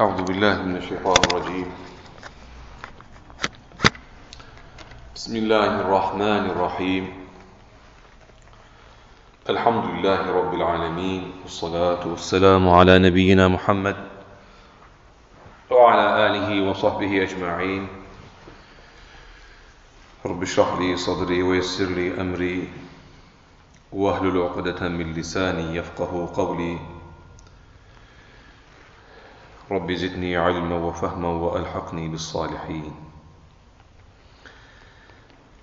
أعوذ بالله من الشيطان الرجيم. بسم الله الرحمن الرحيم. الحمد لله رب العالمين والصلاة والسلام على نبينا محمد وعلى آله وصحبه أجمعين. رب اشرح لي صدري ويسر لي أمري واهلل عقدة من لساني يفقه قولي. رب زدني علما وفهما وألحقني بالصالحين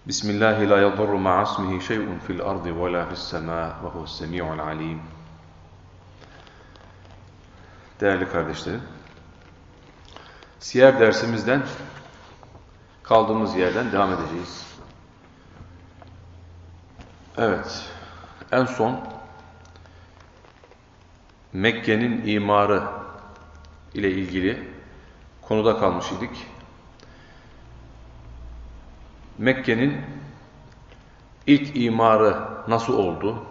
بسم الله لا يضر مع اسمه شيء في الأرض ولا في السماء وهو السميع العليم Değerli kardeşlerim, siyer dersimizden kaldığımız yerden devam edeceğiz. Evet, en son Mekke'nin imarı ile ilgili konuda kalmış idik. Mekke'nin ilk imarı nasıl oldu?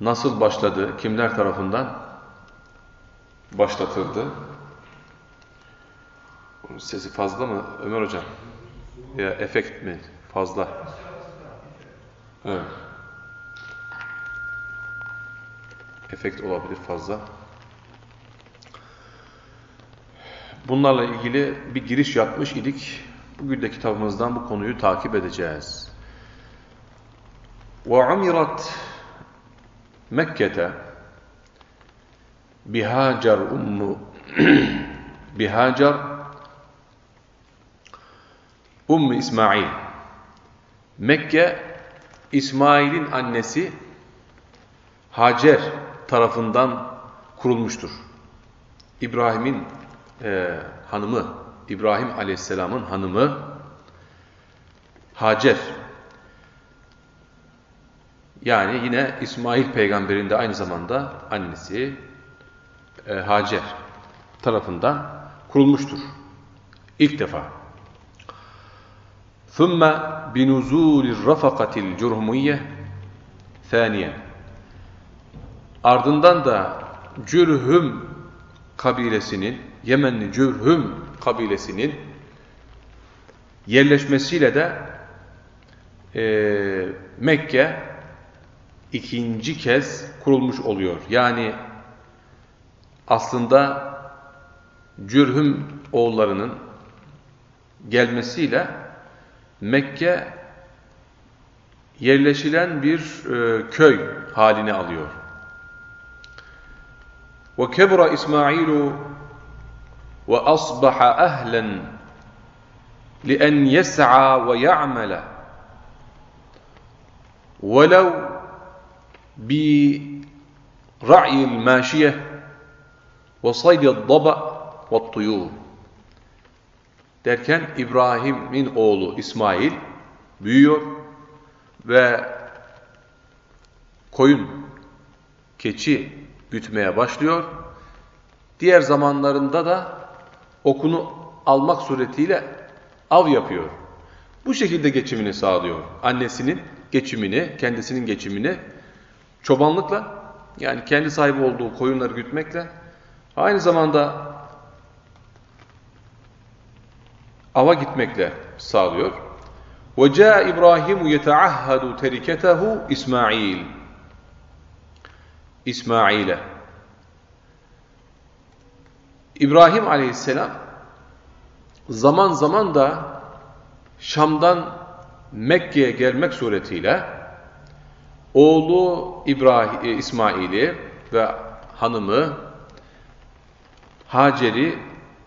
Nasıl başladı? Kimler tarafından başlatıldı? Sesi fazla mı Ömer Hocam? Ya efekt mi? Fazla. Evet. Efekt olabilir fazla. Bunlarla ilgili bir giriş yapmış idik. Bugün de kitabımızdan bu konuyu takip edeceğiz. وَعُمِرَتْ Mekke'te Bihacer ummu Bihacer Ummu İsmail Mekke İsmail'in annesi Hacer tarafından kurulmuştur. İbrahim'in e, hanımı, İbrahim Aleyhisselam'ın hanımı Hacer. Yani yine İsmail peygamberin de aynı zamanda annesi e, Hacer tarafından kurulmuştur. İlk defa. ثُمَّ بِنُزُولِ الرَّفَقَةِ الْجُرْهُمُيَّةِ ثَانِيًا Ardından da Cürhüm kabilesinin, Yemenli Cürhüm kabilesinin yerleşmesiyle de e, Mekke ikinci kez kurulmuş oluyor. Yani aslında Cürhüm oğullarının gelmesiyle Mekke yerleşilen bir e, köy halini alıyor. وكبر إسماعيل وأصبح أهلا لأن يسعى ويعمل ولو برعي الماشية وصيد الضبأ والطيور derken İbrahim'in oğlu İsmail büyüyor ve koyun, keçi gütmeye başlıyor. Diğer zamanlarında da okunu almak suretiyle av yapıyor. Bu şekilde geçimini sağlıyor. Annesinin geçimini, kendisinin geçimini çobanlıkla yani kendi sahibi olduğu koyunları gütmekle aynı zamanda ava gitmekle sağlıyor. وَجَاء إِبْرَاهِيمُ يَتَعَهَّدُ تَرِكَتَهُ İsmail İsmail'e. İbrahim aleyhisselam zaman zaman da Şam'dan Mekke'ye gelmek suretiyle oğlu İbrahim e, İsmail'i ve hanımı Hacer'i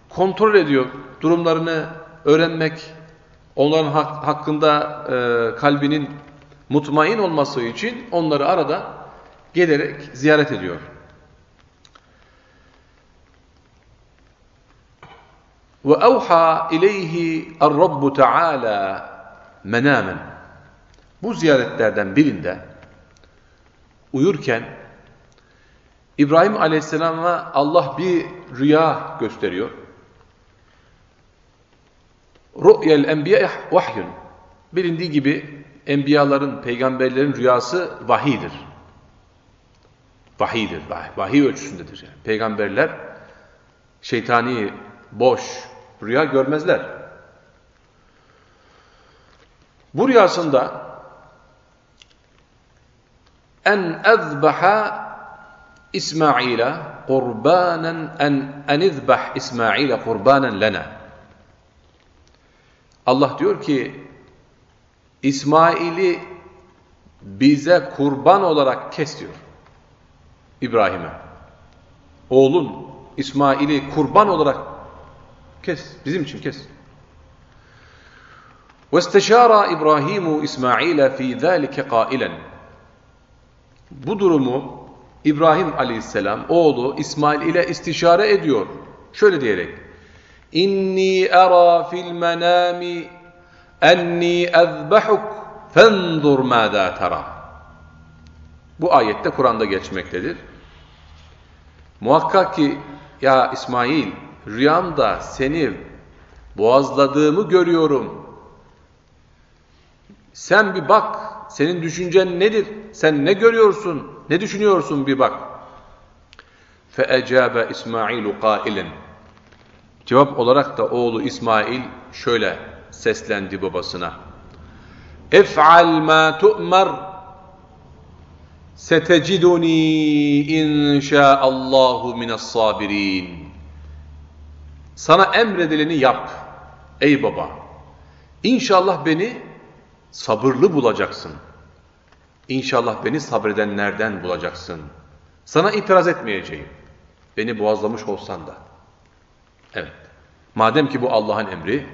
kontrol ediyor. Durumlarını öğrenmek, onların hak, hakkında e, kalbinin mutmain olması için onları arada gelerek ziyaret ediyor. Evha ileyhi er-Rabbu Teala menamen. Bu ziyaretlerden birinde uyurken İbrahim Aleyhisselam'a Allah bir rüya gösteriyor. Ru'yel enbiya vahyun. Bilindiği gibi enbiyaların, peygamberlerin rüyası vahidir. Vahidir, vahiy, vahiy ölçüsündedir. Yani. Peygamberler şeytani, boş rüya görmezler. Bu rüyasında en ezbaha İsmail'e kurbanen en en izbah İsmail'e kurbanen lena. Allah diyor ki İsmail'i bize kurban olarak kes diyor. İbrahim'e. Oğlun İsmail'i kurban olarak kes. Bizim için kes. وَاسْتَشَارَ إِبْرَاهِيمُ إِسْمَاعِيلَ ف۪ي ذَٰلِكَ قَائِلًا Bu durumu İbrahim aleyhisselam oğlu İsmail ile istişare ediyor. Şöyle diyerek İnni era fil menami enni ezbahuk fendur mâdâ tera Bu ayette Kur'an'da geçmektedir. Muhakkak ki ya İsmail rüyamda seni boğazladığımı görüyorum. Sen bir bak, senin düşüncen nedir? Sen ne görüyorsun? Ne düşünüyorsun bir bak. فَاَجَابَ İsmailu قَائِلًا Cevap olarak da oğlu İsmail şöyle seslendi babasına. اِفْعَلْ مَا تُؤْمَرْ سَتَجِدُنِي اِنْ شَاءَ اللّٰهُ مِنَ الصَّابِرِينَ Sana emredileni yap ey baba. İnşallah beni sabırlı bulacaksın. İnşallah beni sabredenlerden bulacaksın. Sana itiraz etmeyeceğim. Beni boğazlamış olsan da. Evet. Madem ki bu Allah'ın emri,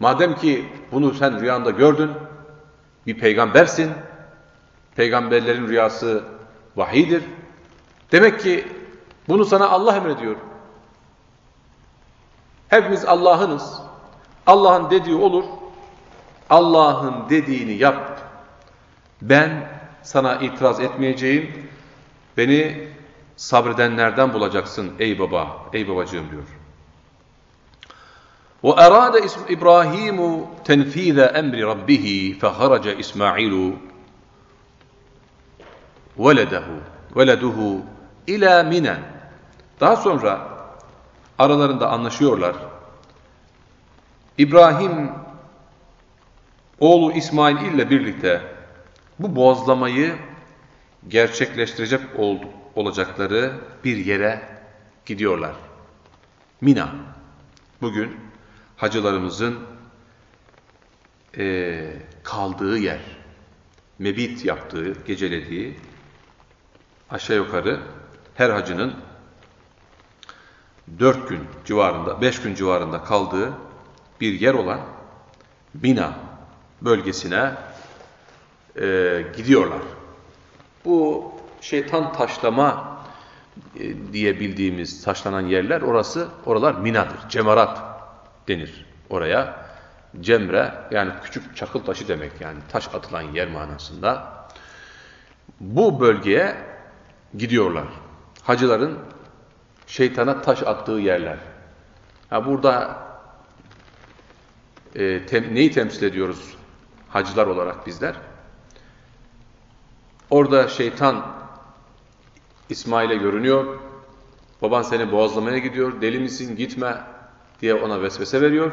madem ki bunu sen rüyanda gördün, bir peygambersin, peygamberlerin rüyası vahidir. Demek ki bunu sana Allah emrediyor. Hepimiz Allah'ınız. Allah'ın dediği olur. Allah'ın dediğini yap. Ben sana itiraz etmeyeceğim. Beni sabredenlerden bulacaksın ey baba, ey babacığım diyor. وأراد إبراهيم تنفيذ أمر ربه فخرج إسماعيل ولده ولده إلى منى Daha sonra aralarında anlaşıyorlar. İbrahim oğlu İsmail ile birlikte bu boğazlamayı gerçekleştirecek ol, olacakları bir yere gidiyorlar. Mina. Bugün hacılarımızın e, kaldığı yer, mebit yaptığı, gecelediği aşağı yukarı her hacının dört gün civarında, beş gün civarında kaldığı bir yer olan Mina bölgesine e, gidiyorlar. Bu şeytan taşlama e, diye bildiğimiz taşlanan yerler orası, oralar Mina'dır. Cemarat denir oraya. Cemre yani küçük çakıl taşı demek yani taş atılan yer manasında. Bu bölgeye gidiyorlar. Hacıların şeytana taş attığı yerler. Ha burada e, tem, neyi temsil ediyoruz hacılar olarak bizler? Orada şeytan İsmail'e görünüyor. Baban seni boğazlamaya gidiyor. Deli misin? Gitme diye ona vesvese veriyor.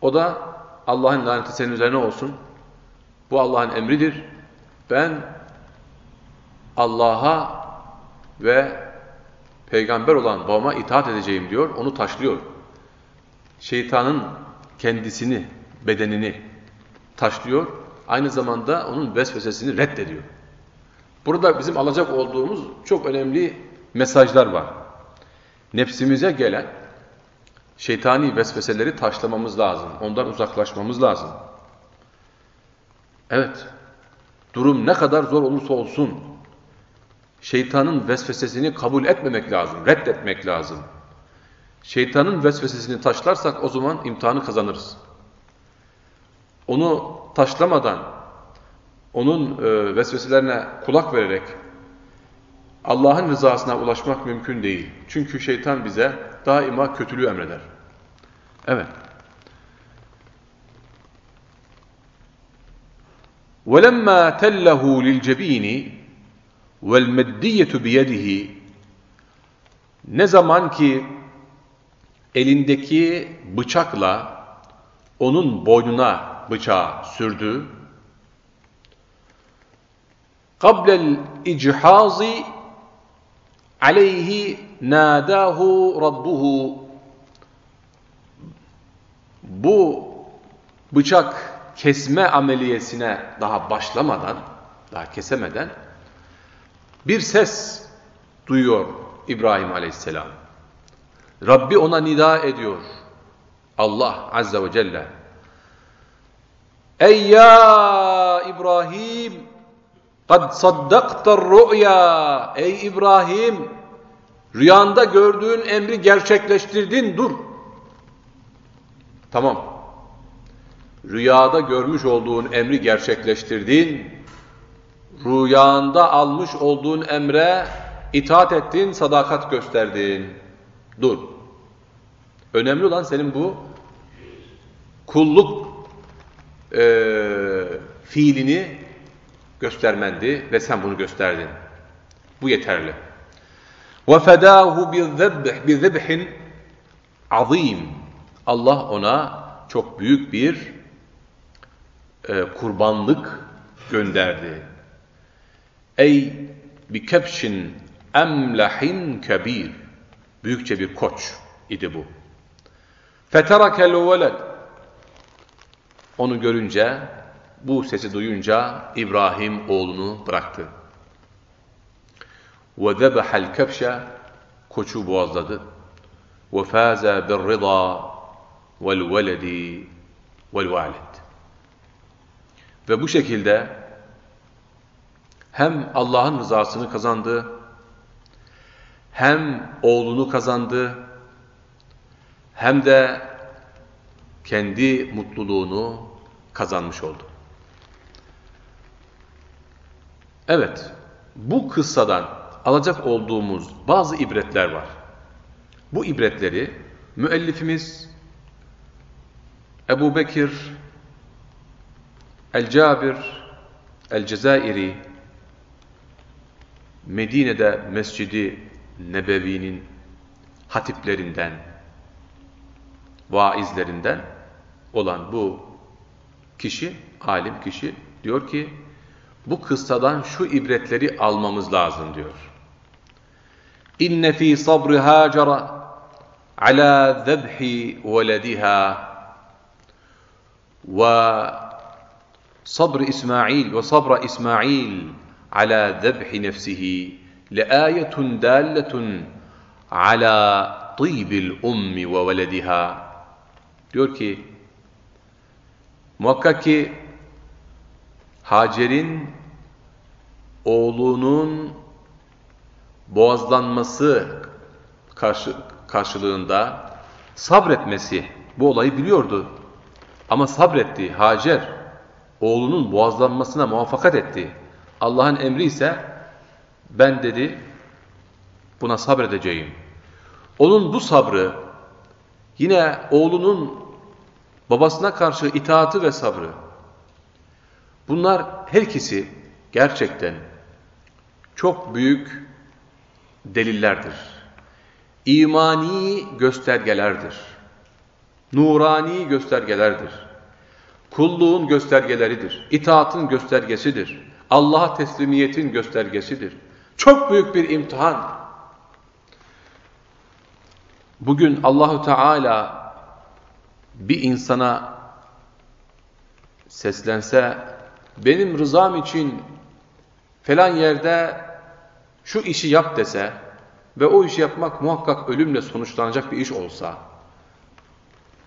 O da Allah'ın laneti senin üzerine olsun. Bu Allah'ın emridir. Ben Allah'a ve peygamber olan babama itaat edeceğim diyor. Onu taşlıyor. Şeytanın kendisini, bedenini taşlıyor. Aynı zamanda onun vesvesesini reddediyor. Burada bizim alacak olduğumuz çok önemli mesajlar var. Nefsimize gelen şeytani vesveseleri taşlamamız lazım. Ondan uzaklaşmamız lazım. Evet, durum ne kadar zor olursa olsun şeytanın vesvesesini kabul etmemek lazım, reddetmek lazım. Şeytanın vesvesesini taşlarsak o zaman imtihanı kazanırız. Onu taşlamadan, onun e, vesveselerine kulak vererek Allah'ın rızasına ulaşmak mümkün değil. Çünkü şeytan bize daima kötülüğü emreder. Evet. وَلَمَّا تَلَّهُ لِلْجَب۪ينِ vel meddiyetu biyedihi. Ne zaman ki elindeki bıçakla onun boynuna bıçağı sürdü kablel ichazi aleyhi nadahu rabbuhu. Bu bıçak kesme ameliyesine daha başlamadan daha kesemeden bir ses duyuyor İbrahim Aleyhisselam. Rabbi ona nida ediyor. Allah Azze ve Celle. Ey ya İbrahim kad saddaktar ru'ya Ey İbrahim rüyanda gördüğün emri gerçekleştirdin dur. Tamam. Rüyada görmüş olduğun emri gerçekleştirdin Rüyanda almış olduğun emre itaat ettin, sadakat gösterdin. Dur. Önemli olan senin bu kulluk e, fiilini göstermendi ve sen bunu gösterdin. Bu yeterli. وَفَدَاهُ بِذَبْحٍ azim. Allah ona çok büyük bir e, kurbanlık gönderdi. Ey bi kepşin emlahin kebir. Büyükçe bir koç idi bu. Feterakel veled. Onu görünce, bu sesi duyunca İbrahim oğlunu bıraktı. Ve zebehel kepşe koçu boğazladı. Ve faze bir rıza vel veledi vel valid. Ve bu şekilde hem Allah'ın rızasını kazandı, hem oğlunu kazandı, hem de kendi mutluluğunu kazanmış oldu. Evet, bu kıssadan alacak olduğumuz bazı ibretler var. Bu ibretleri müellifimiz Ebu Bekir El-Cabir El-Cezairi Medine'de Mescidi Nebevi'nin hatiplerinden, vaizlerinden olan bu kişi, alim kişi diyor ki bu kıssadan şu ibretleri almamız lazım diyor. İnne fi sabri Hacara ala zebhi velediha ve sabr İsmail ve sabra İsmail ala zebhi nefsihi لآية دالة على طيب الأم وولدها diyor ki muhakkak ki Hacer'in oğlunun boğazlanması karşı, karşılığında sabretmesi bu olayı biliyordu. Ama sabretti Hacer oğlunun boğazlanmasına muvaffakat etti. Allah'ın emri ise ben dedi buna sabredeceğim. Onun bu sabrı yine oğlunun babasına karşı itaati ve sabrı bunlar her ikisi gerçekten çok büyük delillerdir. İmani göstergelerdir. Nurani göstergelerdir. Kulluğun göstergeleridir. İtaatın göstergesidir. Allah'a teslimiyetin göstergesidir. Çok büyük bir imtihan. Bugün Allahu Teala bir insana seslense benim rızam için falan yerde şu işi yap dese ve o işi yapmak muhakkak ölümle sonuçlanacak bir iş olsa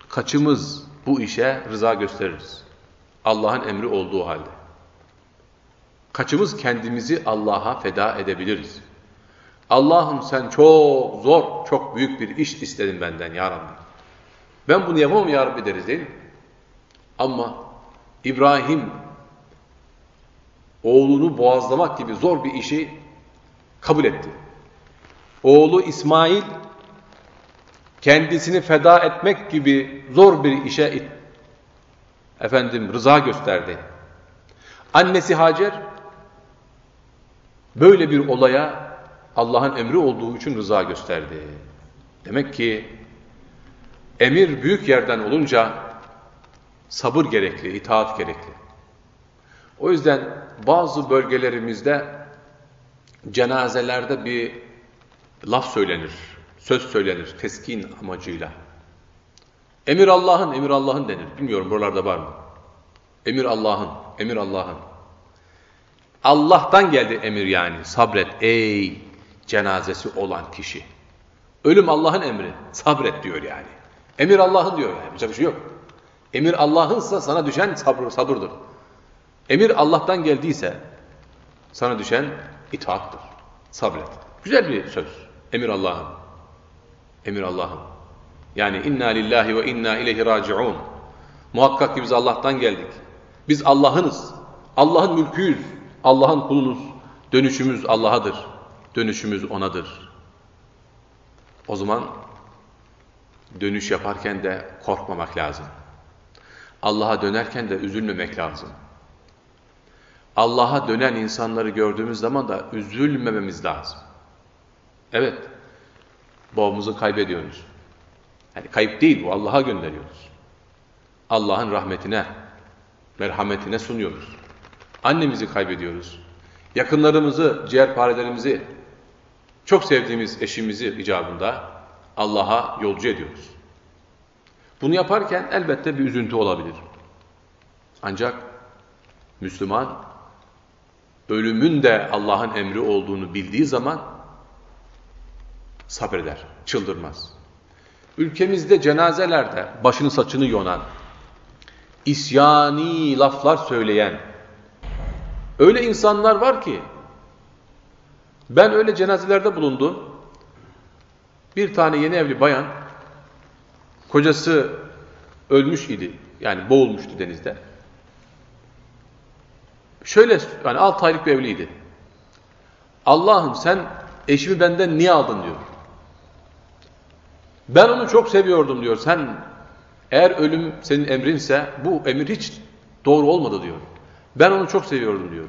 kaçımız bu işe rıza gösteririz? Allah'ın emri olduğu halde. Kaçımız kendimizi Allah'a feda edebiliriz? Allah'ım sen çok zor, çok büyük bir iş istedin benden ya Rabbi. Ben bunu yapamam ya Rabbi deriz değil mi? Ama İbrahim oğlunu boğazlamak gibi zor bir işi kabul etti. Oğlu İsmail kendisini feda etmek gibi zor bir işe efendim rıza gösterdi. Annesi Hacer böyle bir olaya Allah'ın emri olduğu için rıza gösterdi. Demek ki emir büyük yerden olunca sabır gerekli, itaat gerekli. O yüzden bazı bölgelerimizde cenazelerde bir laf söylenir, söz söylenir teskin amacıyla. Emir Allah'ın, emir Allah'ın denir. Bilmiyorum buralarda var mı? Emir Allah'ın, emir Allah'ın. Allah'tan geldi emir yani. Sabret ey cenazesi olan kişi. Ölüm Allah'ın emri. Sabret diyor yani. Emir Allah'ın diyor yani. Bir şey yok. Emir Allah'ınsa sana düşen sabır, sabırdır. Emir Allah'tan geldiyse sana düşen itaattır. Sabret. Güzel bir söz. Emir Allah'ın. Emir Allah'ın. Yani inna lillahi ve inna ileyhi raciun. Muhakkak ki biz Allah'tan geldik. Biz Allah'ınız. Allah'ın mülküyüz. Allah'ın kulunuz. Dönüşümüz Allah'adır. Dönüşümüz O'nadır. O zaman dönüş yaparken de korkmamak lazım. Allah'a dönerken de üzülmemek lazım. Allah'a dönen insanları gördüğümüz zaman da üzülmememiz lazım. Evet, babamızı kaybediyoruz. Yani kayıp değil bu, Allah'a gönderiyoruz. Allah'ın rahmetine, merhametine sunuyoruz. Annemizi kaybediyoruz. Yakınlarımızı, ciğerparelerimizi, çok sevdiğimiz eşimizi icabında Allah'a yolcu ediyoruz. Bunu yaparken elbette bir üzüntü olabilir. Ancak Müslüman ölümün de Allah'ın emri olduğunu bildiği zaman sabreder, çıldırmaz. Ülkemizde cenazelerde başını saçını yonan, isyani laflar söyleyen öyle insanlar var ki ben öyle cenazelerde bulundum. Bir tane yeni evli bayan kocası ölmüş idi. Yani boğulmuştu denizde. Şöyle yani 6 aylık bir evliydi. Allah'ım sen eşimi benden niye aldın diyor. Ben onu çok seviyordum diyor. Sen eğer ölüm senin emrinse bu emir hiç doğru olmadı diyor. Ben onu çok seviyordum diyor.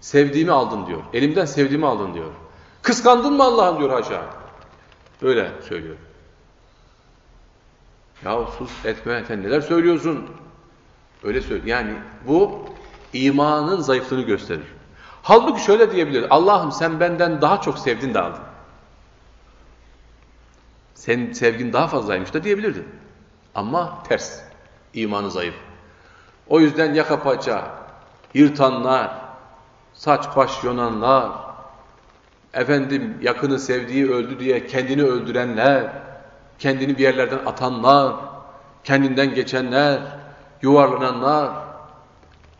Sevdiğimi aldın diyor. Elimden sevdiğimi aldın diyor. Kıskandın mı Allah'ım diyor haşa. Böyle söylüyor. Ya sus etme sen neler söylüyorsun? Öyle söylüyor. Yani bu imanın zayıflığını gösterir. Halbuki şöyle diyebilir. Allah'ım sen benden daha çok sevdin de aldın. Senin sevgin daha fazlaymış da diyebilirdi. Ama ters. İmanı zayıf. O yüzden yaka paça, yırtanlar, saç baş yonanlar, efendim yakını sevdiği öldü diye kendini öldürenler, kendini bir yerlerden atanlar, kendinden geçenler, yuvarlananlar,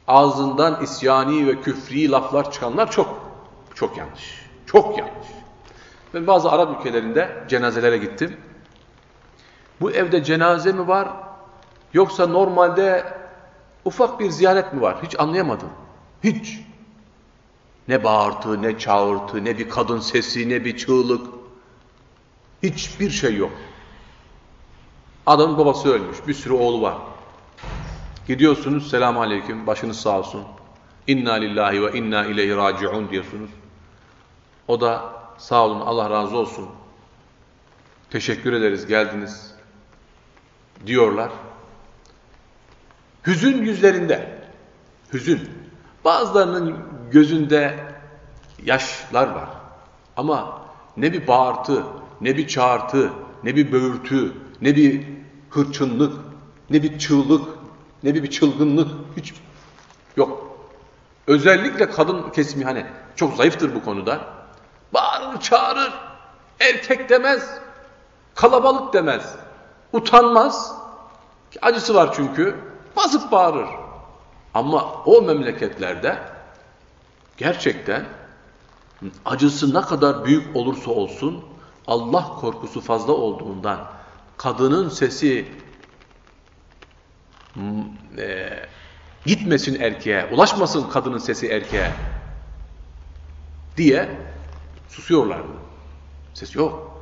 ağzından isyani ve küfri laflar çıkanlar çok, çok yanlış. Çok yanlış. Ben bazı Arap ülkelerinde cenazelere gittim. Bu evde cenaze mi var yoksa normalde ufak bir ziyaret mi var? Hiç anlayamadım. Hiç. Ne bağırtı, ne çağırtı, ne bir kadın sesi, ne bir çığlık. Hiçbir şey yok. Adamın babası ölmüş, bir sürü oğlu var. Gidiyorsunuz, selamun aleyküm, başınız sağ olsun. İnna lillahi ve inna ileyhi raciun diyorsunuz. O da sağ olun, Allah razı olsun. Teşekkür ederiz, geldiniz diyorlar. Hüzün yüzlerinde, hüzün. Bazılarının gözünde yaşlar var. Ama ne bir bağırtı, ne bir çağırtı, ne bir böğürtü, ne bir hırçınlık, ne bir çığlık, ne bir, çılgınlık hiç yok. Özellikle kadın kesimi hani çok zayıftır bu konuda. Bağırır, çağırır. Erkek demez. Kalabalık demez. Utanmaz. Acısı var çünkü. Basıp bağırır. Ama o memleketlerde gerçekten acısı ne kadar büyük olursa olsun Allah korkusu fazla olduğundan kadının sesi e, gitmesin erkeğe, ulaşmasın kadının sesi erkeğe diye susuyorlardı. Ses yok.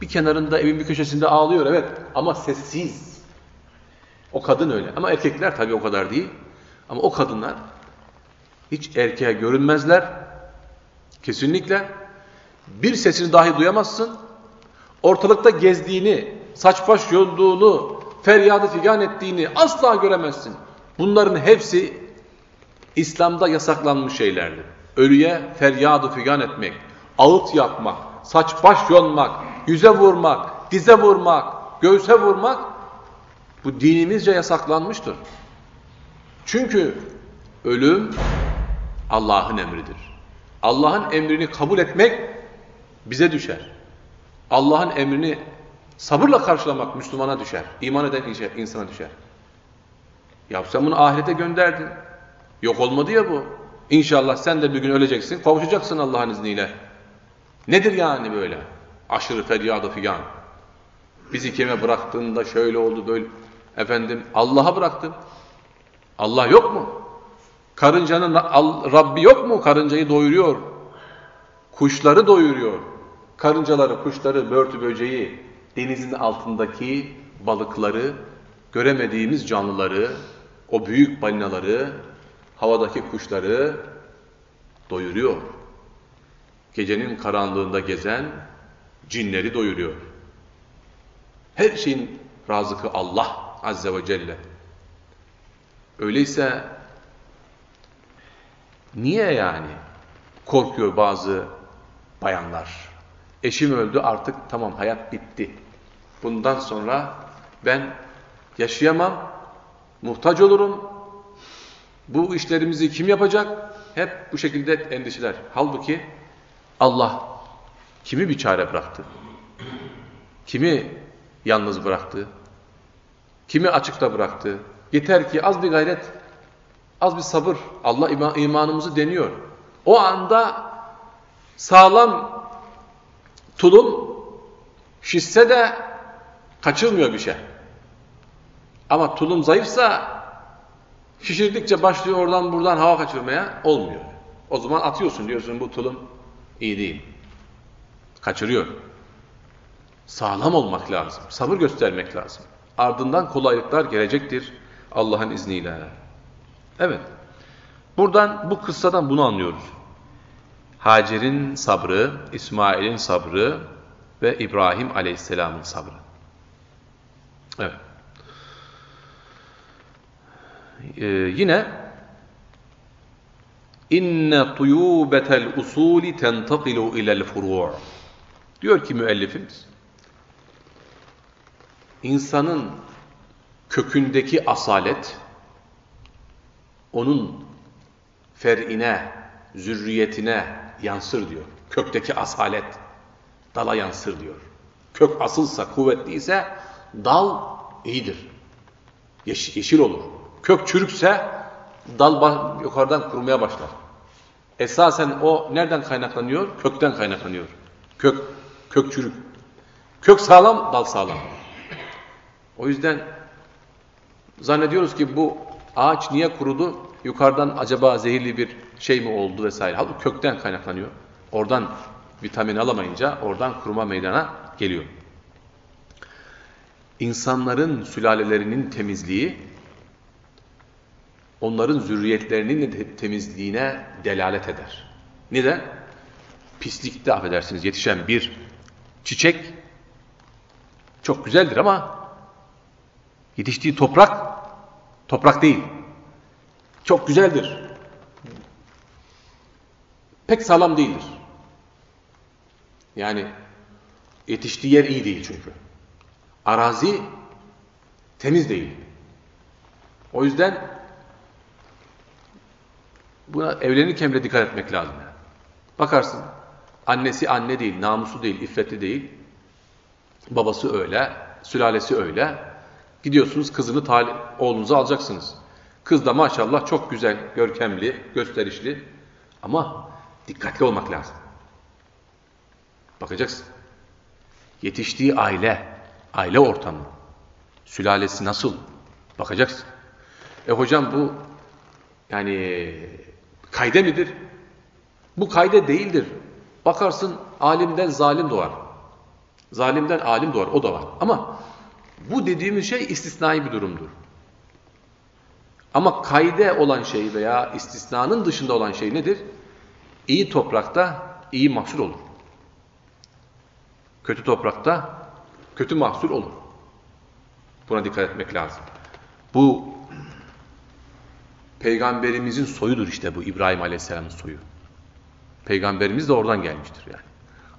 Bir kenarında evin bir köşesinde ağlıyor evet ama sessiz. O kadın öyle ama erkekler tabii o kadar değil. Ama o kadınlar hiç erkeğe görünmezler. Kesinlikle. Bir sesini dahi duyamazsın. Ortalıkta gezdiğini, saç baş yolduğunu, feryadı figan ettiğini asla göremezsin. Bunların hepsi İslam'da yasaklanmış şeylerdir. Ölüye feryadı figan etmek, ağıt yakmak, saç baş yonmak, yüze vurmak, dize vurmak, göğse vurmak bu dinimizce yasaklanmıştır. Çünkü ölüm Allah'ın emridir. Allah'ın emrini kabul etmek bize düşer. Allah'ın emrini sabırla karşılamak Müslümana düşer. İman eden insana düşer. Ya sen bunu ahirete gönderdin. Yok olmadı ya bu. İnşallah sen de bir gün öleceksin, kavuşacaksın Allah'ın izniyle. Nedir yani böyle? Aşırı feryadı figan. Bizi kime bıraktığında şöyle oldu böyle. Efendim Allah'a bıraktım. Allah yok mu? Karıncanın Rabbi yok mu? Karıncayı doyuruyor. Kuşları doyuruyor. Karıncaları, kuşları, börtü böceği, denizin altındaki balıkları, göremediğimiz canlıları, o büyük balinaları, havadaki kuşları doyuruyor. Gecenin karanlığında gezen cinleri doyuruyor. Her şeyin razıkı Allah Azze ve Celle. Öyleyse niye yani korkuyor bazı bayanlar? Eşim öldü artık tamam hayat bitti. Bundan sonra ben yaşayamam, muhtaç olurum. Bu işlerimizi kim yapacak? Hep bu şekilde endişeler. Halbuki Allah kimi bir çare bıraktı? Kimi yalnız bıraktı? Kimi açıkta bıraktı? Yeter ki az bir gayret, az bir sabır. Allah imanımızı deniyor. O anda sağlam tulum şişse de kaçırmıyor bir şey. Ama tulum zayıfsa şişirdikçe başlıyor oradan buradan hava kaçırmaya olmuyor. O zaman atıyorsun diyorsun bu tulum iyi değil. Kaçırıyor. Sağlam olmak lazım. Sabır göstermek lazım. Ardından kolaylıklar gelecektir Allah'ın izniyle. Evet. Buradan bu kıssadan bunu anlıyoruz. Hacer'in sabrı, İsmail'in sabrı ve İbrahim Aleyhisselam'ın sabrı. Evet. Ee, yine inne tuyubetel usuli tentakilu ilel furu' diyor ki müellifimiz insanın kökündeki asalet onun fer'ine, zürriyetine yansır diyor. Kökteki asalet dala yansır diyor. Kök asılsa, kuvvetliyse dal iyidir. Yeş yeşil olur. Kök çürükse dal yukarıdan kurumaya başlar. Esasen o nereden kaynaklanıyor? Kökten kaynaklanıyor. Kök, kök çürük. Kök sağlam, dal sağlam. O yüzden zannediyoruz ki bu ağaç niye kurudu? Yukarıdan acaba zehirli bir şey mi oldu vesaire. Halbuki kökten kaynaklanıyor. Oradan vitamin alamayınca oradan kuruma meydana geliyor. İnsanların sülalelerinin temizliği onların zürriyetlerinin de temizliğine delalet eder. Neden? Pislikte affedersiniz yetişen bir çiçek çok güzeldir ama yetiştiği toprak toprak değil. Çok güzeldir. Pek sağlam değildir. Yani yetiştiği yer iyi değil çünkü. Arazi temiz değil. O yüzden buna evlenirken bile dikkat etmek lazım. Bakarsın annesi anne değil, namusu değil, iffetli değil. Babası öyle, sülalesi öyle. Gidiyorsunuz kızını oğlunuza alacaksınız. Kız da maşallah çok güzel, görkemli, gösterişli. Ama dikkatli olmak lazım. Bakacaksın. Yetiştiği aile, aile ortamı, sülalesi nasıl? Bakacaksın. E hocam bu yani kayde midir? Bu kayde değildir. Bakarsın alimden zalim doğar. Zalimden alim doğar. O da var. Ama bu dediğimiz şey istisnai bir durumdur. Ama kayde olan şey veya istisnanın dışında olan şey nedir? İyi toprakta iyi mahsul olur. Kötü toprakta kötü mahsul olur. Buna dikkat etmek lazım. Bu peygamberimizin soyudur işte bu İbrahim Aleyhisselam'ın soyu. Peygamberimiz de oradan gelmiştir yani.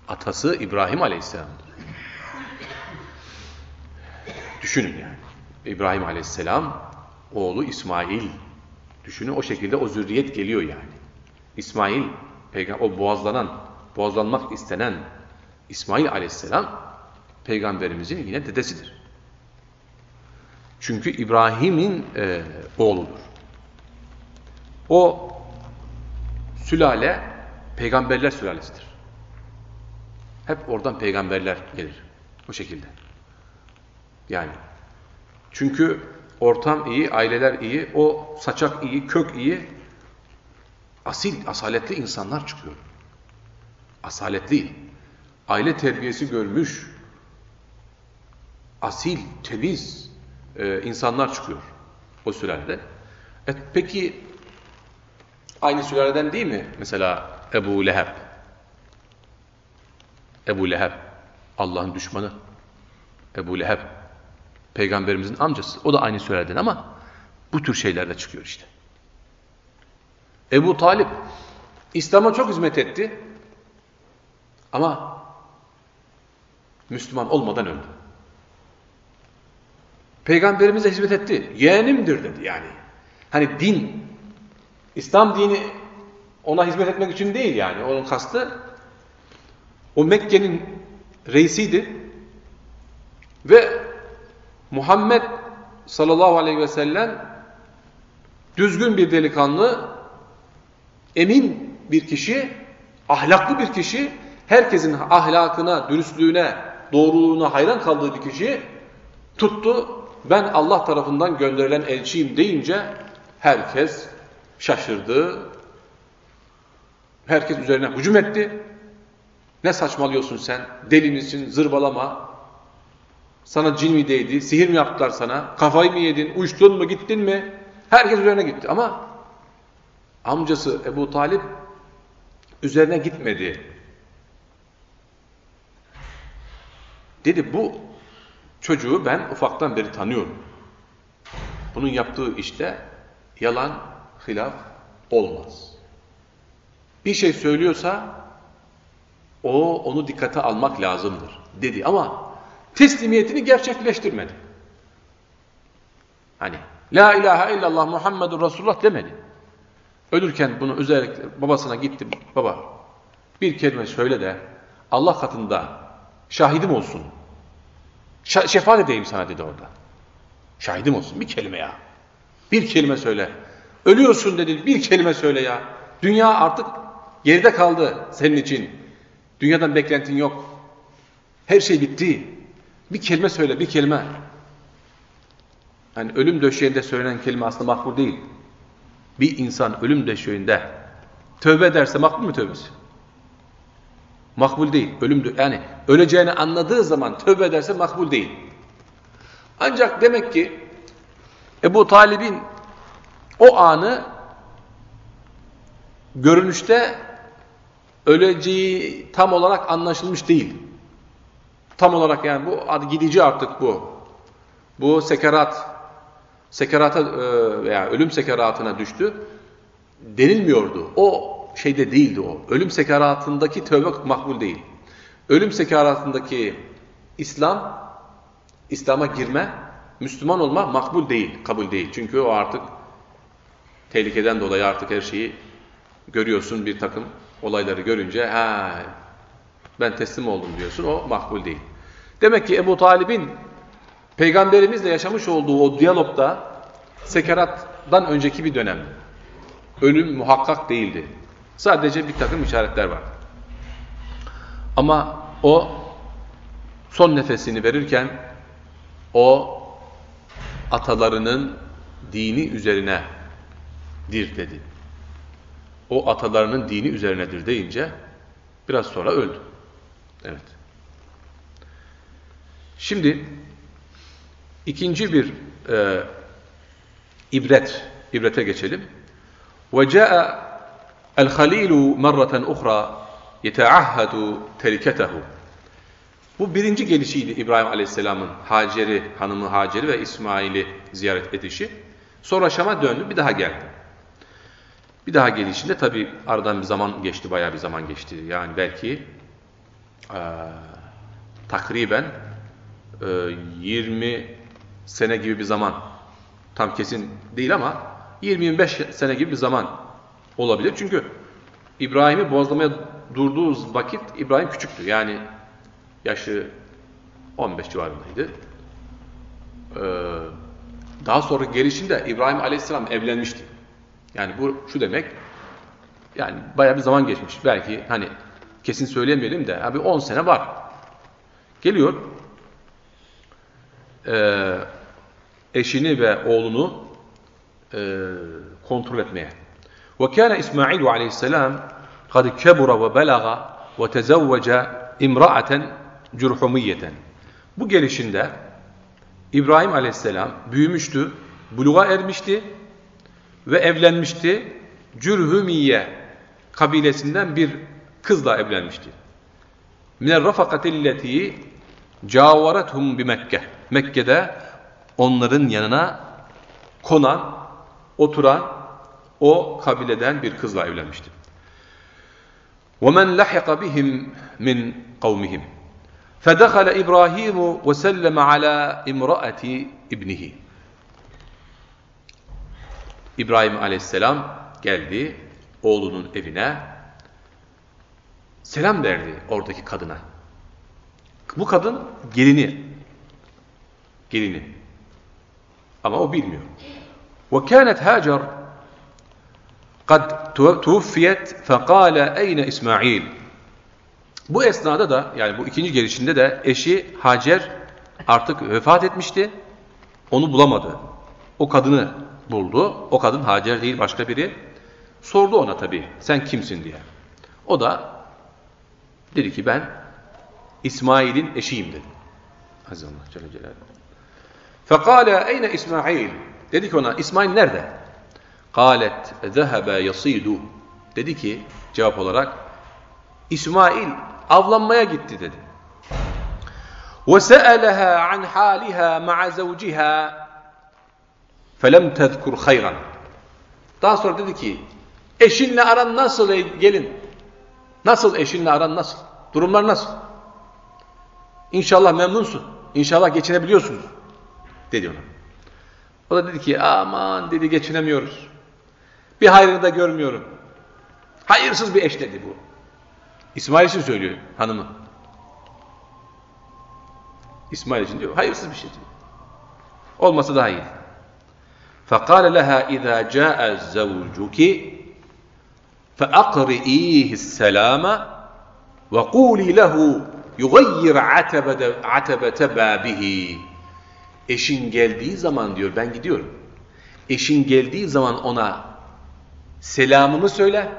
Atası İbrahim Aleyhisselam'dır. Düşünün yani. İbrahim Aleyhisselam oğlu İsmail. Düşünün o şekilde o zürriyet geliyor yani. İsmail, o boğazlanan, boğazlanmak istenen İsmail Aleyhisselam peygamberimizin yine dedesidir. Çünkü İbrahim'in e, oğludur. O sülale peygamberler sülalesidir. Hep oradan peygamberler gelir. O şekilde. Yani çünkü ortam iyi, aileler iyi, o saçak iyi, kök iyi. Asil, asaletli insanlar çıkıyor. Asaletli. Aile terbiyesi görmüş, asil, temiz e, insanlar çıkıyor o sülalede. E, peki aynı sülaleden değil mi mesela Ebu Leheb? Ebu Leheb Allah'ın düşmanı. Ebu Leheb peygamberimizin amcası. O da aynı sülaleden ama bu tür şeyler de çıkıyor işte. Ebu Talip İslam'a çok hizmet etti ama Müslüman olmadan öldü. Peygamberimize hizmet etti. Yeğenimdir dedi yani. Hani din, İslam dini ona hizmet etmek için değil yani. Onun kastı o Mekke'nin reisiydi. Ve Muhammed sallallahu aleyhi ve sellem düzgün bir delikanlı, emin bir kişi, ahlaklı bir kişi, herkesin ahlakına, dürüstlüğüne, doğruluğuna hayran kaldığı bir kişi tuttu ben Allah tarafından gönderilen elçiyim deyince herkes şaşırdı. Herkes üzerine hücum etti. Ne saçmalıyorsun sen? Deli misin? Zırbalama. Sana cin mi değdi? Sihir mi yaptılar sana? Kafayı mı yedin? Uçtun mu? Gittin mi? Herkes üzerine gitti. Ama amcası Ebu Talip üzerine gitmedi. Dedi bu Çocuğu ben ufaktan beri tanıyorum. Bunun yaptığı işte yalan, hilaf olmaz. Bir şey söylüyorsa o onu dikkate almak lazımdır dedi ama teslimiyetini gerçekleştirmedi. Hani La ilahe illallah Muhammedur Resulullah demedi. Ölürken bunu özellikle babasına gitti. Baba bir kelime söyle de Allah katında şahidim olsun şefaat edeyim sana dedi orada. Şahidim olsun bir kelime ya. Bir kelime söyle. Ölüyorsun dedi bir kelime söyle ya. Dünya artık geride kaldı senin için. Dünyadan beklentin yok. Her şey bitti. Bir kelime söyle bir kelime. Yani ölüm döşeğinde söylenen kelime aslında makbul değil. Bir insan ölüm döşeğinde tövbe ederse makbul mu tövbesi? Makbul değil. Ölüm yani öleceğini anladığı zaman tövbe ederse makbul değil. Ancak demek ki Ebu Talib'in o anı görünüşte öleceği tam olarak anlaşılmış değil. Tam olarak yani bu gidici artık bu. Bu sekerat, sekerata e, veya ölüm sekeratına düştü denilmiyordu. O şeyde değildi o. Ölüm sekaratındaki tövbe makbul değil. Ölüm sekaratındaki İslam, İslam'a girme, Müslüman olma makbul değil, kabul değil. Çünkü o artık tehlikeden dolayı artık her şeyi görüyorsun bir takım olayları görünce ha ben teslim oldum diyorsun. O makbul değil. Demek ki Ebu Talib'in peygamberimizle yaşamış olduğu o diyalogda sekarattan önceki bir dönem. Ölüm muhakkak değildi. Sadece bir takım işaretler var. Ama o son nefesini verirken o atalarının dini üzerine dir dedi. O atalarının dini üzerinedir deyince biraz sonra öldü. Evet. Şimdi ikinci bir e, ibret, ibrete geçelim. وَجَاءَ الخليل مرة أخرى يتعهد تركته Bu birinci gelişiydi İbrahim Aleyhisselam'ın Hacer'i, hanımı Hacer'i ve İsmail'i ziyaret edişi. Sonra Şam'a döndü, bir daha geldi. Bir daha gelişinde tabi aradan bir zaman geçti, bayağı bir zaman geçti. Yani belki e, takriben e, 20 sene gibi bir zaman, tam kesin değil ama 20-25 sene gibi bir zaman olabilir. Çünkü İbrahim'i bozlamaya durduğu vakit İbrahim küçüktü. Yani yaşı 15 civarındaydı. Ee, daha sonra gelişinde İbrahim Aleyhisselam evlenmişti. Yani bu şu demek, yani bayağı bir zaman geçmiş. Belki hani kesin söylemeyelim de abi 10 sene var. Geliyor, e, eşini ve oğlunu e, kontrol etmeye. وكان إسماعيل عليه السلام قد كبر وبلغ وتزوج امرأة cürhumiyeten. Bu gelişinde İbrahim aleyhisselam büyümüştü, buluğa ermişti ve evlenmişti. Cürhumiye kabilesinden bir kızla evlenmişti. Miner rafakatilleti cavarathum bi Mekke. Mekke'de onların yanına konan, oturan o kabileden bir kızla evlenmişti. وَمَنْ لَحِقَ بِهِمْ مِنْ قَوْمِهِمْ فَدَخَلَ إِبْرَاهِيمُ وَسَلَّمَ عَلَى اِمْرَأَةِ ibnihi. İbrahim aleyhisselam geldi oğlunun evine selam verdi oradaki kadına. Bu kadın gelini. Gelini. Ama o bilmiyor. وَكَانَتْ هَاجَرْ قَدْ تُوفِّيَتْ فَقَالَ اَيْنَ İsmail Bu esnada da yani bu ikinci gelişinde de eşi Hacer artık vefat etmişti. Onu bulamadı. O kadını buldu. O kadın Hacer değil başka biri. Sordu ona tabii sen kimsin diye. O da dedi ki ben İsmail'in eşiyim dedi. Azze Allah Celle Celaluhu. Fekale eyne İsmail? Dedi ki ona İsmail nerede? Kalet zehebe yasidu. Dedi ki cevap olarak İsmail avlanmaya gitti dedi. وَسَأَلَهَا عَنْ حَالِهَا مَعَ زَوْجِهَا فَلَمْ تَذْكُرْ خَيْرًا Daha sonra dedi ki eşinle aran nasıl gelin? Nasıl eşinle aran nasıl? Durumlar nasıl? İnşallah memnunsun. İnşallah geçinebiliyorsunuz. Dedi ona. O da dedi ki aman dedi geçinemiyoruz. Bir hayrını da görmüyorum. Hayırsız bir eş dedi bu. İsmail için söylüyor hanımı. İsmail için diyor hayırsız bir şey diyor. Olması daha iyi. فَقَالَ لَهَا اِذَا جَاءَ زَوْجُكِ فَأَقْرِئِيهِ السَّلَامَ وَقُولِي لَهُ يُغَيِّرْ عَتَبَةَ بَابِهِ Eşin geldiği zaman diyor ben gidiyorum. Eşin geldiği zaman ona selamımı söyle.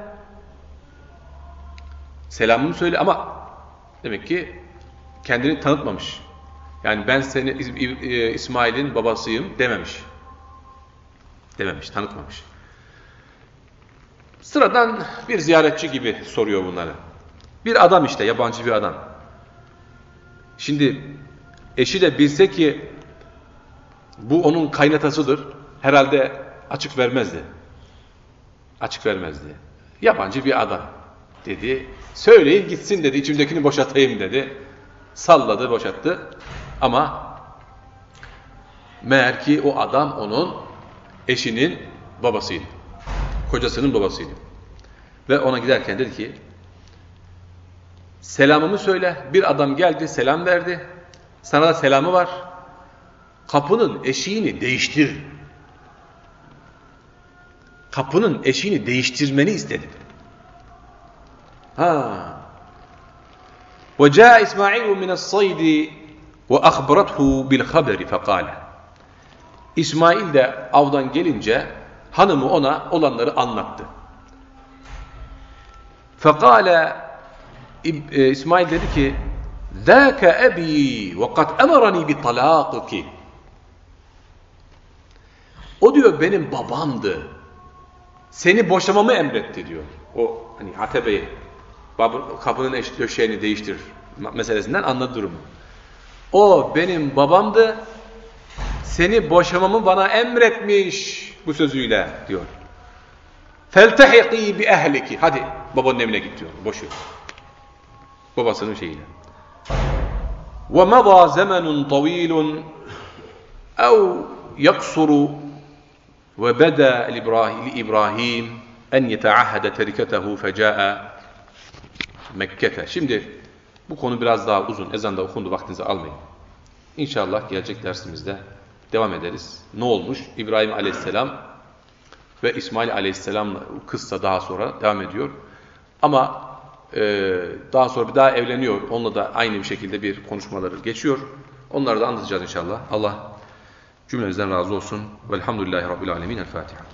Selamımı söyle ama demek ki kendini tanıtmamış. Yani ben seni İsmail'in babasıyım dememiş. Dememiş, tanıtmamış. Sıradan bir ziyaretçi gibi soruyor bunları. Bir adam işte, yabancı bir adam. Şimdi eşi de bilse ki bu onun kaynatasıdır, herhalde açık vermezdi. Açık vermezdi. Yabancı bir adam dedi. Söyleyin gitsin dedi, içimdekini boşatayım dedi. Salladı, boşattı. Ama meğer ki o adam onun eşinin babasıydı Kocasının babasıydı. Ve ona giderken dedi ki selamımı söyle. Bir adam geldi, selam verdi. Sana da selamı var. Kapının eşiğini değiştir. Kapının eşiğini değiştirmeni istedi. Ha. وجاء إسماعيل من الصيد وأخبرته بالخبر فقال İsmail de avdan gelince hanımı ona olanları anlattı. Fekale İsmail dedi ki ذَاكَ أَب۪ي وَقَدْ اَمَرَنِي بِطَلَاقِكِ O diyor benim babamdı. Seni boşamamı emretti diyor. O hani Hatebe'yi kapının eş döşeğini değiştir meselesinden anladı durumu. O benim babamdı. Seni boşamamı bana emretmiş bu sözüyle diyor. Feltehiki bi ehliki. Hadi babanın evine git diyor. Boşuyor. Babasının şeyiyle. Ve mada zemenun tavilun ev yaksuru ve beda İbrahim en yeteahhede teriketehu feca'a Mekke'te. Şimdi bu konu biraz daha uzun. Ezanda okundu vaktinizi almayın. İnşallah gelecek dersimizde devam ederiz. Ne olmuş? İbrahim aleyhisselam ve İsmail aleyhisselamla kıssa daha sonra devam ediyor. Ama e, daha sonra bir daha evleniyor. Onunla da aynı bir şekilde bir konuşmaları geçiyor. Onları da anlatacağız inşallah. Allah cümlemizden razı olsun. Velhamdülillahi Rabbil Alemin. El Fatiha.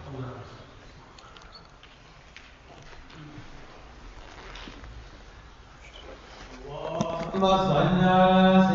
Allah